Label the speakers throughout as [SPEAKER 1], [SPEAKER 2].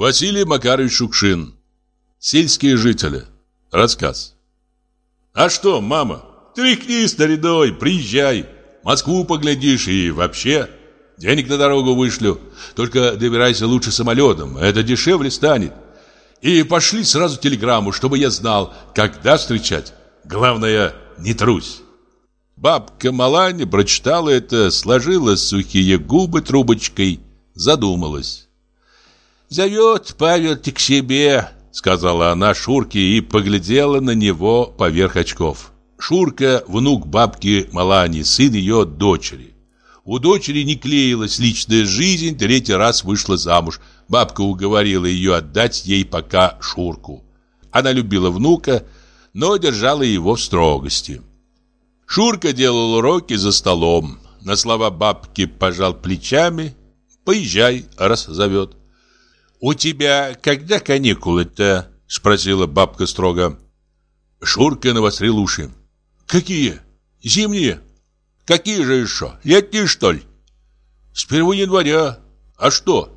[SPEAKER 1] Василий Макарович Шукшин. Сельские жители. Рассказ. А что, мама, тряхни стариной, приезжай. Москву поглядишь и вообще. Денег на дорогу вышлю. Только добирайся лучше самолетом, это дешевле станет. И пошли сразу телеграмму, чтобы я знал, когда встречать. Главное, не трусь. Бабка Маланя прочитала это, сложила сухие губы трубочкой, задумалась. «Зовет Павел к себе», — сказала она Шурке и поглядела на него поверх очков. Шурка — внук бабки Малани, сын ее дочери. У дочери не клеилась личная жизнь, третий раз вышла замуж. Бабка уговорила ее отдать ей пока Шурку. Она любила внука, но держала его в строгости. Шурка делал уроки за столом. На слова бабки пожал плечами. «Поезжай, раз зовет». «У тебя когда каникулы-то?» Спросила бабка строго. Шурка навострил уши. «Какие? Зимние?» Какие же еще? Летние, что ли? С 1 января. А что?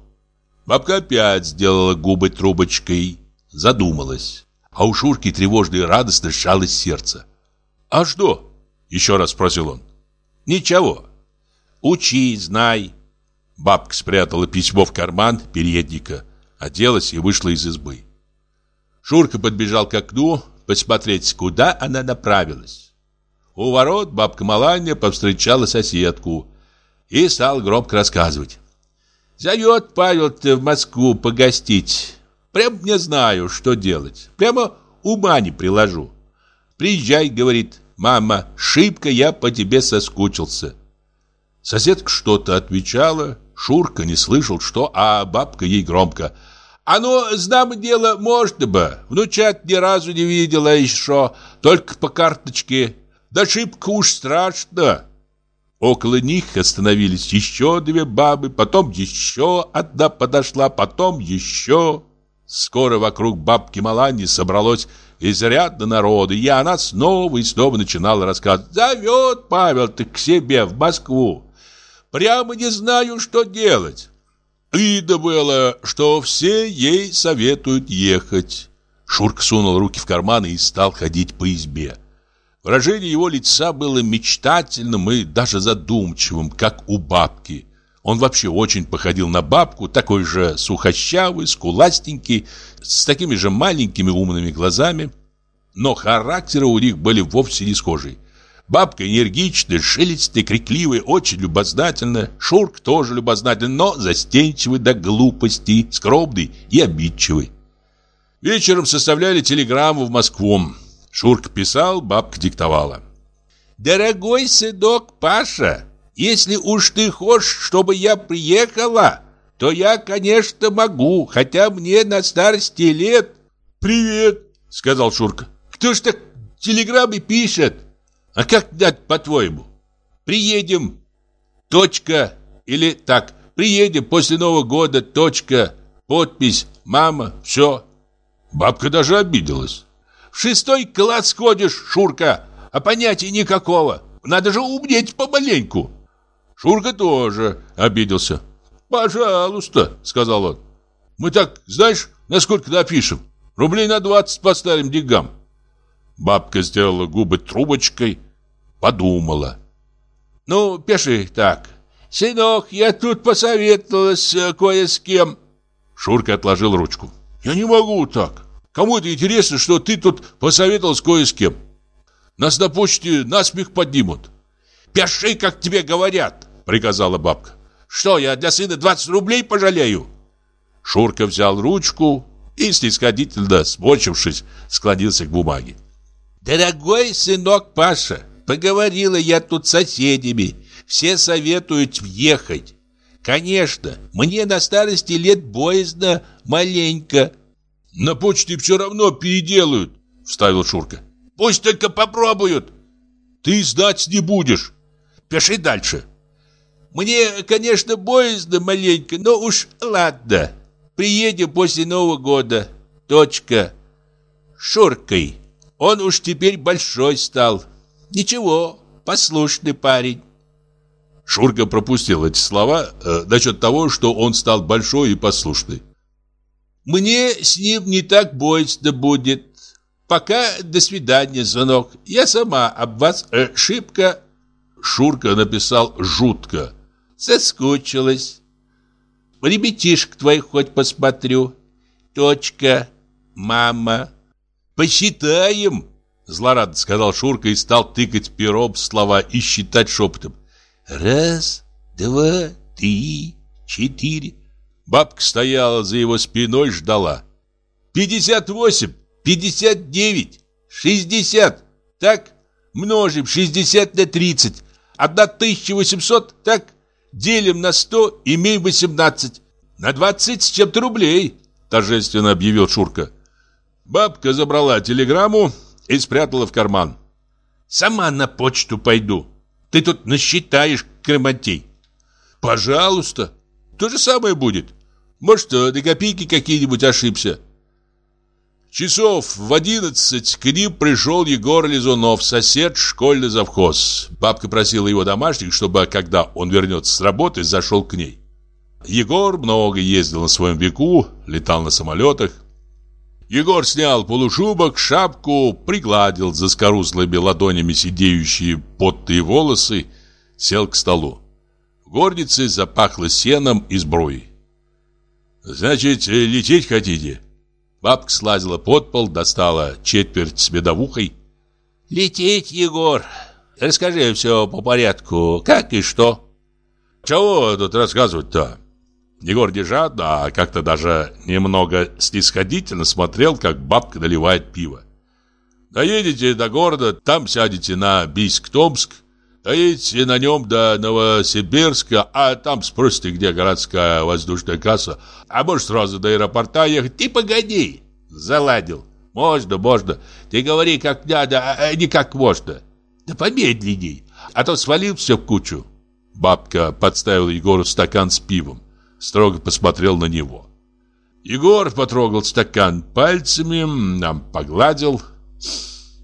[SPEAKER 1] Бабка опять сделала губы трубочкой, задумалась. А у Шурки тревожно и радостно сжалось сердце. А что? Еще раз спросил он. Ничего. Учи, знай. Бабка спрятала письмо в карман передника, оделась и вышла из избы. Шурка подбежал к окну, посмотреть, куда она направилась. У ворот бабка Маланья повстречала соседку и стал громко рассказывать. «Зовет Павел-то в Москву погостить. Прям не знаю, что делать. Прямо ума не приложу. Приезжай, — говорит, — мама, шибко я по тебе соскучился». Соседка что-то отвечала, Шурка не слышал, что, а бабка ей громко. «А ну, знам дело, можно бы. Внучат ни разу не видела еще, только по карточке. Да шибко уж страшно. Около них остановились еще две бабы, потом еще одна подошла, потом еще. Скоро вокруг бабки Малани собралось изрядно народа, и она снова и снова начинала рассказывать. «Зовет Павел-то к себе в Москву. Прямо не знаю, что делать». Видно было, что все ей советуют ехать. Шурка сунул руки в карманы и стал ходить по избе. Выражение его лица было мечтательным и даже задумчивым, как у бабки. Он вообще очень походил на бабку, такой же сухощавый, скуластенький, с такими же маленькими умными глазами. Но характеры у них были вовсе не схожие. Бабка энергичная, шелестная, крикливая, очень любознательная. Шурк тоже любознательный, но застенчивый до глупости, скромный и обидчивый. Вечером составляли телеграмму в Москву. Шурка писал, бабка диктовала. «Дорогой сынок Паша, если уж ты хочешь, чтобы я приехала, то я, конечно, могу, хотя мне на старости лет...» «Привет», — сказал Шурка. «Кто ж так телеграммы пишет? А как дать, по-твоему? Приедем, точка, или так, приедем после Нового года, точка, подпись, мама, все». Бабка даже обиделась. В шестой класс ходишь, Шурка, а понятия никакого. Надо же умнеть помаленьку. Шурка тоже обиделся. «Пожалуйста», — сказал он. «Мы так, знаешь, насколько напишем? Рублей на двадцать по старым деньгам». Бабка сделала губы трубочкой, подумала. «Ну, пиши так. Сынок, я тут посоветовалась кое с кем». Шурка отложил ручку. «Я не могу так. Кому это интересно, что ты тут посоветовал с кое с кем? Нас на почте насмех поднимут. Пиши, как тебе говорят, приказала бабка. Что, я для сына 20 рублей пожалею? Шурка взял ручку и, снисходительно смочившись, склонился к бумаге. «Дорогой сынок Паша, поговорила я тут с соседями. Все советуют въехать. Конечно, мне на старости лет боязно маленько, на почте все равно переделают, вставил Шурка. Пусть только попробуют. Ты знать не будешь. Пиши дальше. Мне, конечно, боязно маленько, но уж ладно. Приедем после Нового года. Точка. Шуркой. Он уж теперь большой стал. Ничего, послушный парень. Шурка пропустил эти слова э, насчет того, что он стал большой и послушный.
[SPEAKER 2] Мне с ним не так боязно будет. Пока до свидания, звонок. Я сама об вас э, шибко...»
[SPEAKER 1] Шурка написал жутко.
[SPEAKER 2] «Соскучилась. Ребятишек твоих хоть посмотрю. Точка, мама. Посчитаем!»
[SPEAKER 1] Злорадно сказал Шурка и стал тыкать пером слова и считать шепотом.
[SPEAKER 2] «Раз, два, три, четыре...»
[SPEAKER 1] Бабка стояла за его спиной, ждала.
[SPEAKER 2] «Пятьдесят восемь, пятьдесят девять, шестьдесят. Так, множим шестьдесят на тридцать. Одна тысяча восемьсот, так? Делим на сто, имеем восемнадцать. На двадцать с чем-то рублей», торжественно объявил Шурка.
[SPEAKER 1] Бабка забрала телеграмму и спрятала в карман.
[SPEAKER 2] «Сама на почту пойду. Ты тут насчитаешь, Крематей».
[SPEAKER 1] «Пожалуйста. То же самое будет. Может, до копейки какие-нибудь ошибся». Часов в одиннадцать к ним пришел Егор Лизунов, сосед, школьный завхоз. Бабка просила его домашних, чтобы, когда он вернется с работы, зашел к ней. Егор много ездил на своем веку, летал на самолетах. Егор снял полушубок, шапку, пригладил за скорузлыми ладонями сидеющие потные волосы, сел к столу. В горнице запахло сеном и сбруей. «Значит, лететь хотите?» Бабка слазила под пол, достала четверть с медовухой.
[SPEAKER 2] «Лететь, Егор! Расскажи все по порядку, как и что?»
[SPEAKER 1] «Чего тут рассказывать-то?» Егор Дежат, а как-то даже немного снисходительно смотрел, как бабка наливает пиво. Доедете до города, там сядете на Бийск-Томск, доедете на нем до Новосибирска, а там спросите, где городская воздушная касса, а может сразу до аэропорта ехать. Ты погоди, заладил. Можно, можно. Ты говори как надо, а не как можно. Да помедленней, а то свалил все в кучу. Бабка подставила Егору стакан с пивом строго посмотрел на него. Егор потрогал стакан пальцами, нам погладил.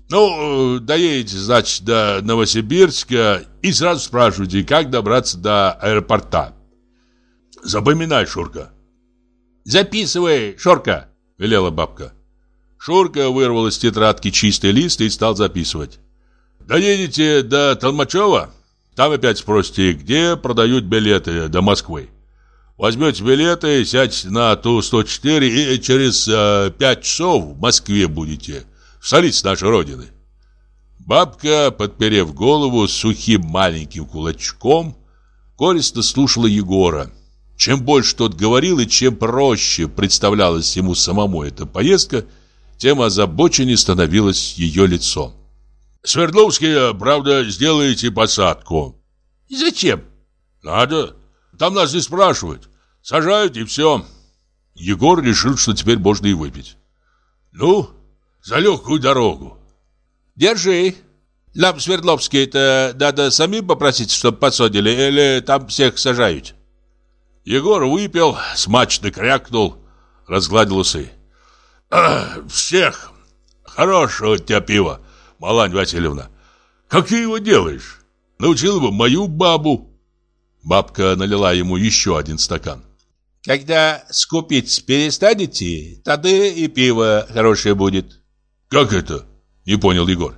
[SPEAKER 1] Ну, доедете, значит, до Новосибирска и сразу спрашивайте, как добраться до аэропорта. Запоминай, Шурка.
[SPEAKER 2] Записывай, Шурка, велела бабка.
[SPEAKER 1] Шурка вырвал из тетрадки чистый лист и стал записывать. Доедете до Толмачева, там опять спросите, где продают билеты до Москвы. Возьмете билеты, сядьте на Ту-104 и через э, пять часов в Москве будете, в столице нашей Родины. Бабка, подперев голову сухим маленьким кулачком, горестно слушала Егора. Чем больше тот говорил и чем проще представлялась ему самому эта поездка, тем озабоченнее становилось ее лицо. «Свердловский, правда, сделаете посадку».
[SPEAKER 2] «Зачем?»
[SPEAKER 1] «Надо. Там нас не спрашивают. Сажают и все. Егор решил, что теперь можно и выпить. Ну, за легкую дорогу.
[SPEAKER 2] Держи. Нам Свердловский это надо самим попросить, чтобы посадили, или там всех сажают?
[SPEAKER 1] Егор выпил, смачно крякнул, разгладил усы. «Всех! Хорошего у тебя пива, Малань Васильевна! Как ты его делаешь? Научил бы мою бабу!» Бабка налила ему еще один стакан.
[SPEAKER 2] Когда скупить перестанете, тогда и пиво хорошее будет.
[SPEAKER 1] Как это? Не понял Егор.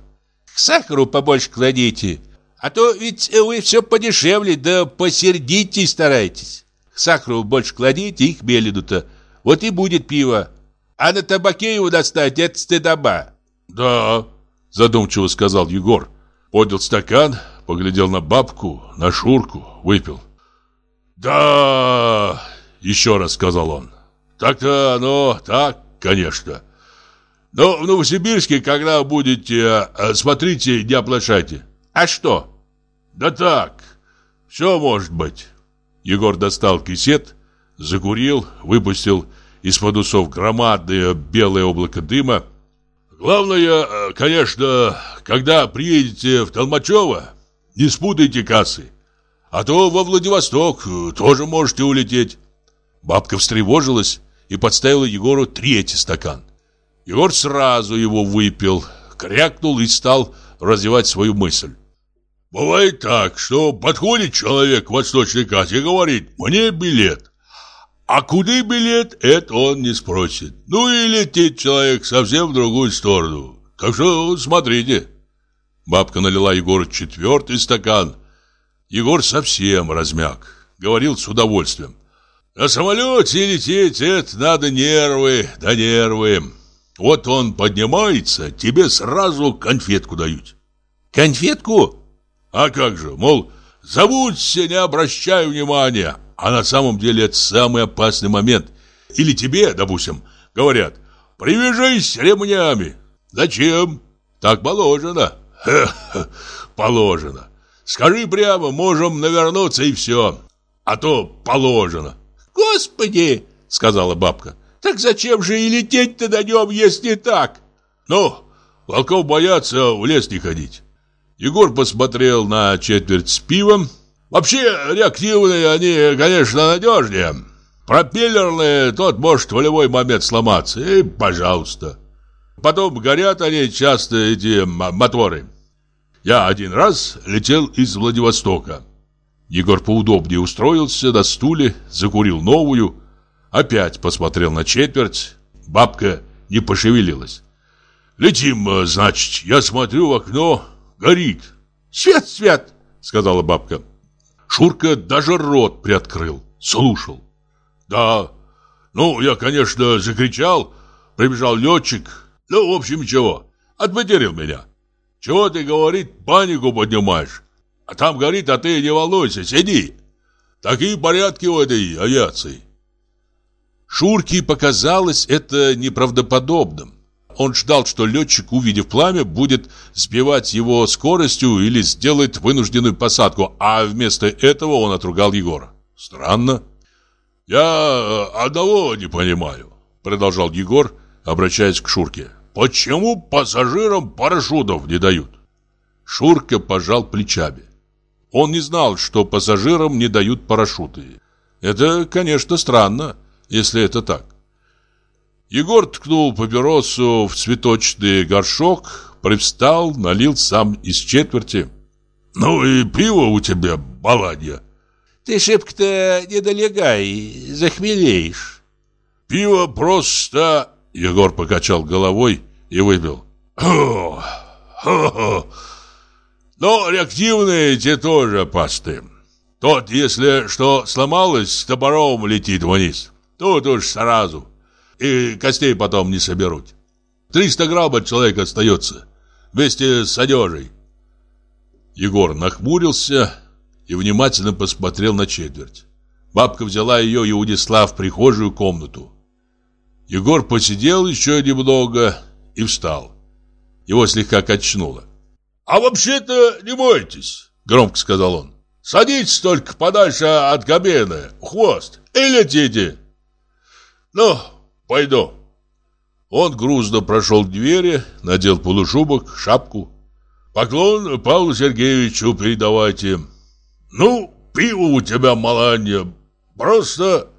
[SPEAKER 2] К сахару побольше кладите, а то ведь вы все подешевле, да посердитесь старайтесь. К сахару больше кладите и хмелину-то, вот и будет пиво. А на табаке его достать, это стыдоба.
[SPEAKER 1] Да, задумчиво сказал Егор. Поднял стакан, поглядел на бабку, на Шурку, выпил. Да, еще раз сказал он. Так-то оно так, конечно. Но в Новосибирске, когда будете, э, смотрите, не оплошайте.
[SPEAKER 2] А что?
[SPEAKER 1] Да так, все может быть. Егор достал кисет, закурил, выпустил из-под усов громадное белое облако дыма. Главное, э, конечно, когда приедете в Толмачево, не спутайте кассы. А то во Владивосток э, тоже можете улететь. Бабка встревожилась и подставила Егору третий стакан. Егор сразу его выпил, крякнул и стал развивать свою мысль. Бывает так, что подходит человек к восточной кассе и говорит «мне билет». А куда билет, это он не спросит. Ну и летит человек совсем в другую сторону. Так что смотрите. Бабка налила Егору четвертый стакан. Егор совсем размяк. Говорил с удовольствием. На самолете лететь, это надо нервы, да нервы. Вот он поднимается, тебе сразу конфетку дают.
[SPEAKER 2] Конфетку?
[SPEAKER 1] А как же, мол, забудься, не обращай внимания. А на самом деле это самый опасный момент. Или тебе, допустим, говорят, привяжись ремнями. Зачем? Так положено. Ха -ха, положено. Скажи прямо, можем навернуться и все. А то положено.
[SPEAKER 2] Господи, сказала бабка. Так зачем же и лететь-то на нем, если так?
[SPEAKER 1] Ну, волков боятся в лес не ходить. Егор посмотрел на четверть с пивом. Вообще, реактивные они, конечно, надежнее. Пропеллерные, тот может в любой момент сломаться. И пожалуйста. Потом горят они часто, эти моторы. Я один раз летел из Владивостока. Егор поудобнее устроился на стуле, закурил новую, опять посмотрел на четверть. Бабка не пошевелилась. «Летим, э, значит, я смотрю в окно, горит».
[SPEAKER 2] «Свет, свет!» — сказала бабка.
[SPEAKER 1] Шурка даже рот приоткрыл, слушал. «Да, ну, я, конечно, закричал, прибежал летчик. Ну, в общем, чего, отматерил меня. Чего ты, говорит, панику поднимаешь? А там горит, а ты не волнуйся, сиди. Такие порядки у этой авиации.
[SPEAKER 2] Шурке показалось это неправдоподобным. Он ждал, что летчик, увидев пламя, будет сбивать его скоростью или сделает вынужденную посадку, а вместо этого он отругал Егора.
[SPEAKER 1] Странно. «Я одного не понимаю», — продолжал Егор, обращаясь к Шурке. «Почему пассажирам парашютов не дают?»
[SPEAKER 2] Шурка пожал плечами. Он не знал, что пассажирам не дают парашюты. Это, конечно, странно, если это так. Егор ткнул папиросу в цветочный горшок, привстал, налил сам из четверти.
[SPEAKER 1] «Ну и пиво у тебя, баланья!»
[SPEAKER 2] «Ты шибко-то не долегай, захмелеешь!»
[SPEAKER 1] «Пиво просто...» Егор покачал головой и выпил. Но реактивные те тоже опасны. Тот, если что сломалось, топором летит вниз. Тут уж сразу. И костей потом не соберут. 300 грамм от человека остается. Вместе с одежей. Егор нахмурился и внимательно посмотрел на четверть. Бабка взяла ее и унесла в прихожую комнату. Егор посидел еще немного и встал. Его слегка качнуло. «А вообще-то не бойтесь», — громко сказал он. «Садитесь только подальше от кабины, хвост, и летите». «Ну, пойду». Он грузно прошел двери, надел полушубок, шапку. «Поклон Павлу Сергеевичу передавайте». «Ну, пиво у тебя, маланья, просто...»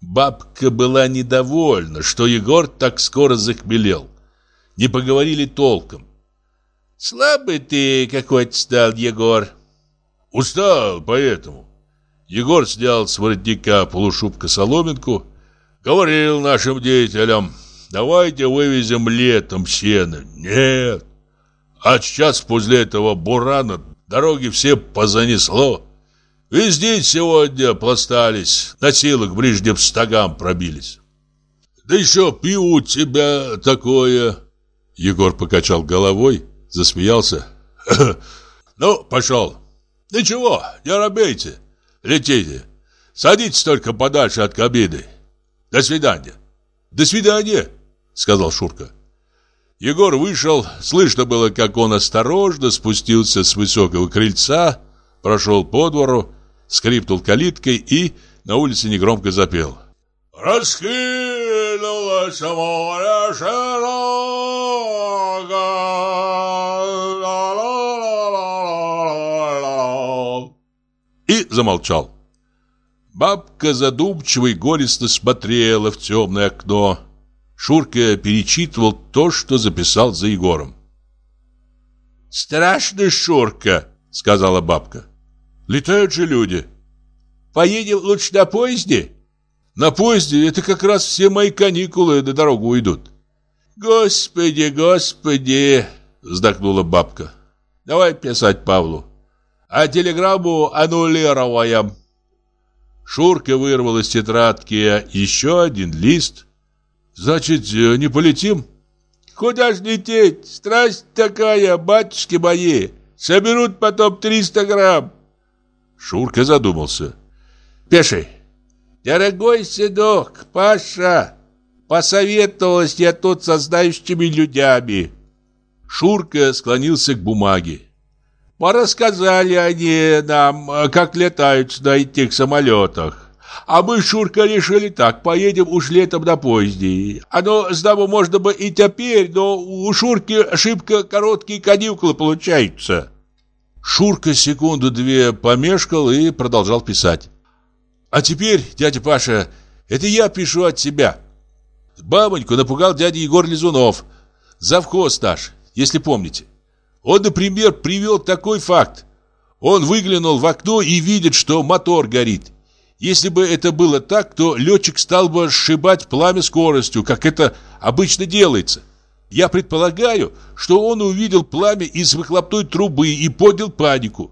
[SPEAKER 2] Бабка была недовольна, что Егор так скоро захмелел. Не поговорили толком. Слабый ты какой-то стал, Егор.
[SPEAKER 1] Устал, поэтому. Егор снял с воротника полушубка соломинку. Говорил нашим деятелям, давайте вывезем летом сено. Нет. А сейчас после этого бурана дороги все позанесло. Везде сегодня пластались, на силах ближним стогам пробились. Да еще пиво у тебя такое. Егор покачал головой засмеялся. «Ну, пошел. Ничего, не робейте. Летите. Садитесь только подальше от кабины. До свидания». «До свидания», — сказал Шурка. Егор вышел, слышно было, как он осторожно спустился с высокого крыльца, прошел по двору, скрипнул калиткой и на улице негромко запел. «Раскинулось море широко, и замолчал. Бабка задумчиво и горестно смотрела в темное окно. Шурка перечитывал то, что записал за Егором.
[SPEAKER 2] «Страшно, Шурка», — сказала бабка.
[SPEAKER 1] «Летают же люди».
[SPEAKER 2] «Поедем лучше на поезде?»
[SPEAKER 1] На поезде это как раз все мои каникулы на дорогу уйдут.
[SPEAKER 2] Господи, господи, вздохнула бабка. Давай писать Павлу. А телеграмму аннулируем.
[SPEAKER 1] Шурка вырвал из тетрадки еще один лист. Значит, не полетим?
[SPEAKER 2] Куда ж лететь? Страсть такая, батюшки мои. Соберут потом 300 грамм.
[SPEAKER 1] Шурка задумался.
[SPEAKER 2] Пеший. Дорогой седок, Паша, посоветовалась я тут со знающими людьми.
[SPEAKER 1] Шурка склонился к бумаге.
[SPEAKER 2] Порассказали они нам, как летают на этих самолетах. А мы, Шурка, решили так, поедем уж летом на поезде. Оно, знамо, можно бы и теперь, но у Шурки ошибка короткие каникулы получаются.
[SPEAKER 1] Шурка секунду-две помешкал и продолжал писать. А теперь, дядя Паша, это я пишу от себя. Бабоньку напугал дядя Егор Лизунов, завхоз наш, если помните. Он, например, привел такой факт. Он выглянул в окно и видит, что мотор горит. Если бы это было так, то летчик стал бы сшибать пламя скоростью, как это обычно делается. Я предполагаю, что он увидел пламя из выхлопной трубы и поднял панику.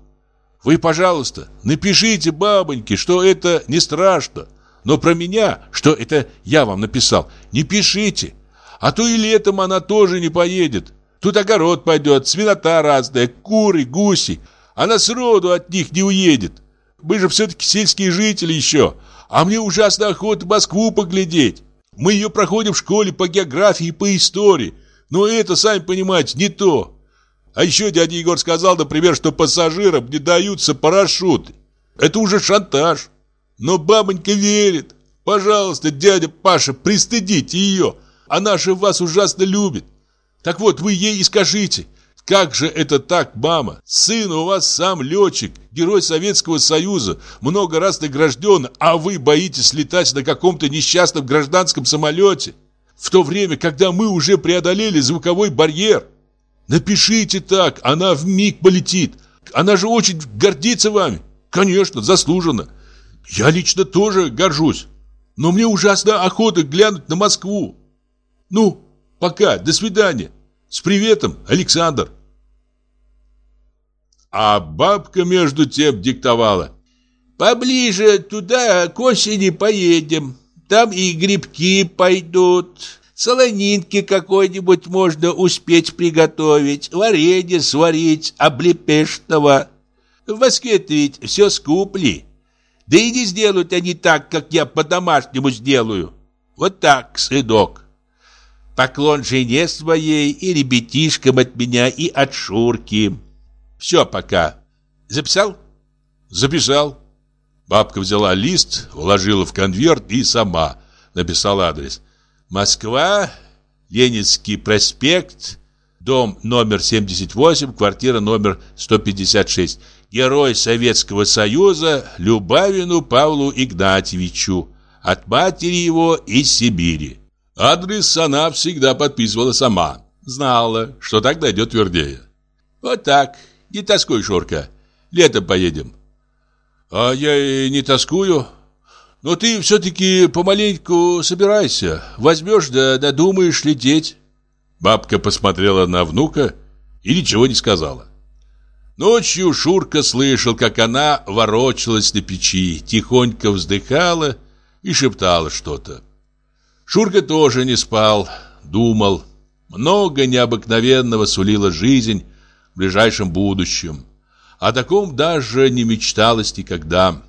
[SPEAKER 1] Вы, пожалуйста, напишите бабоньке, что это не страшно. Но про меня, что это я вам написал, не пишите. А то и летом она тоже не поедет. Тут огород пойдет, свинота разная, куры, гуси. Она сроду от них не уедет. Мы же все-таки сельские жители еще. А мне ужасно охота Москву поглядеть. Мы ее проходим в школе по географии и по истории. Но это, сами понимаете, не то. А еще дядя Егор сказал, например, что пассажирам не даются парашюты. Это уже шантаж. Но бабонька верит. Пожалуйста, дядя Паша, пристыдите ее. Она же вас ужасно любит. Так вот, вы ей и скажите, как же это так, мама? Сын у вас сам летчик, герой Советского Союза, много раз награжден, а вы боитесь летать на каком-то несчастном гражданском самолете? В то время, когда мы уже преодолели звуковой барьер. Напишите так, она в миг полетит. Она же очень гордится вами. Конечно, заслуженно. Я лично тоже горжусь. Но мне ужасно охота глянуть на Москву. Ну, пока, до свидания. С приветом, Александр. А бабка между тем диктовала.
[SPEAKER 2] Поближе туда к осени поедем. Там и грибки пойдут. Солонинки какой-нибудь можно успеть приготовить, варенье сварить облепешного. В Москве-то ведь все скупли. Да и не сделают они так, как я по-домашнему сделаю. Вот так, сынок. Поклон жене своей и ребятишкам от меня и от Шурки. Все пока. Записал?
[SPEAKER 1] Записал. Бабка взяла лист, вложила в конверт и сама написала адрес.
[SPEAKER 2] Москва, Ленинский проспект, дом номер 78, квартира номер 156. Герой Советского Союза Любавину Павлу Игнатьевичу. От матери его из Сибири.
[SPEAKER 1] Адрес она всегда подписывала сама. Знала, что так дойдет твердее.
[SPEAKER 2] Вот так. Не тоскуй, Шурка. Летом поедем.
[SPEAKER 1] А я и не тоскую. Но ты все-таки помаленьку собирайся. Возьмешь да додумаешь лететь. Бабка посмотрела на внука и ничего не сказала. Ночью Шурка слышал, как она ворочалась на печи, тихонько вздыхала и шептала что-то. Шурка тоже не спал, думал. Много необыкновенного сулила жизнь в ближайшем будущем. О таком даже не мечталось никогда.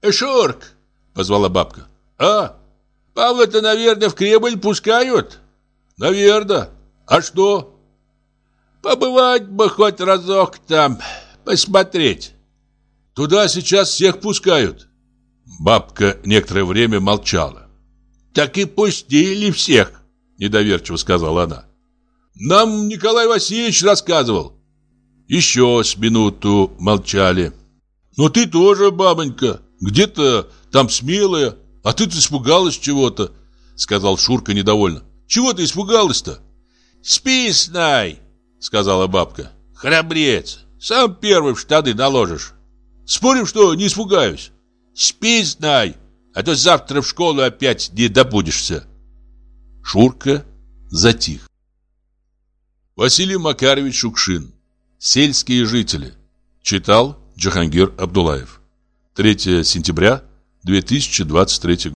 [SPEAKER 2] «Э, Шурк!» — позвала бабка.
[SPEAKER 1] «А?
[SPEAKER 2] Павла-то, наверное, в Кремль пускают?»
[SPEAKER 1] «Наверное. А что?»
[SPEAKER 2] «Побывать бы хоть разок там, посмотреть».
[SPEAKER 1] «Туда сейчас всех пускают». Бабка некоторое время молчала.
[SPEAKER 2] Так и пустили всех,
[SPEAKER 1] недоверчиво сказала она. Нам Николай Васильевич рассказывал. Еще с минуту молчали. Но ты тоже, бабонька, где-то там смелая, а ты-то испугалась чего-то, сказал Шурка недовольно. Чего ты испугалась-то?
[SPEAKER 2] Спи, знай, сказала бабка. Храбрец, сам первый в штаны наложишь.
[SPEAKER 1] Спорим, что не испугаюсь?
[SPEAKER 2] Спи, знай, а то завтра в школу опять не добудешься.
[SPEAKER 1] Шурка затих. Василий Макарович Шукшин. Сельские жители. Читал Джахангир Абдулаев. 3 сентября 2023 год.